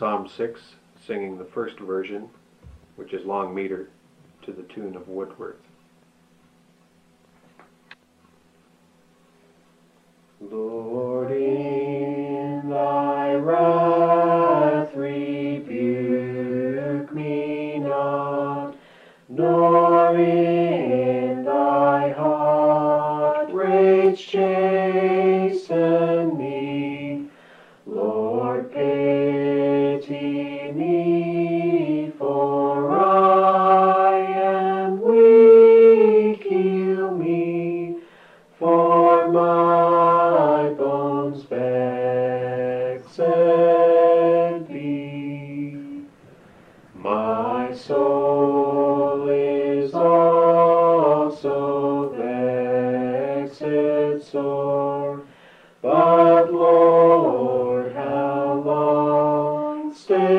سام sax singing the first version which is wag made to the to afford work man see مائ چ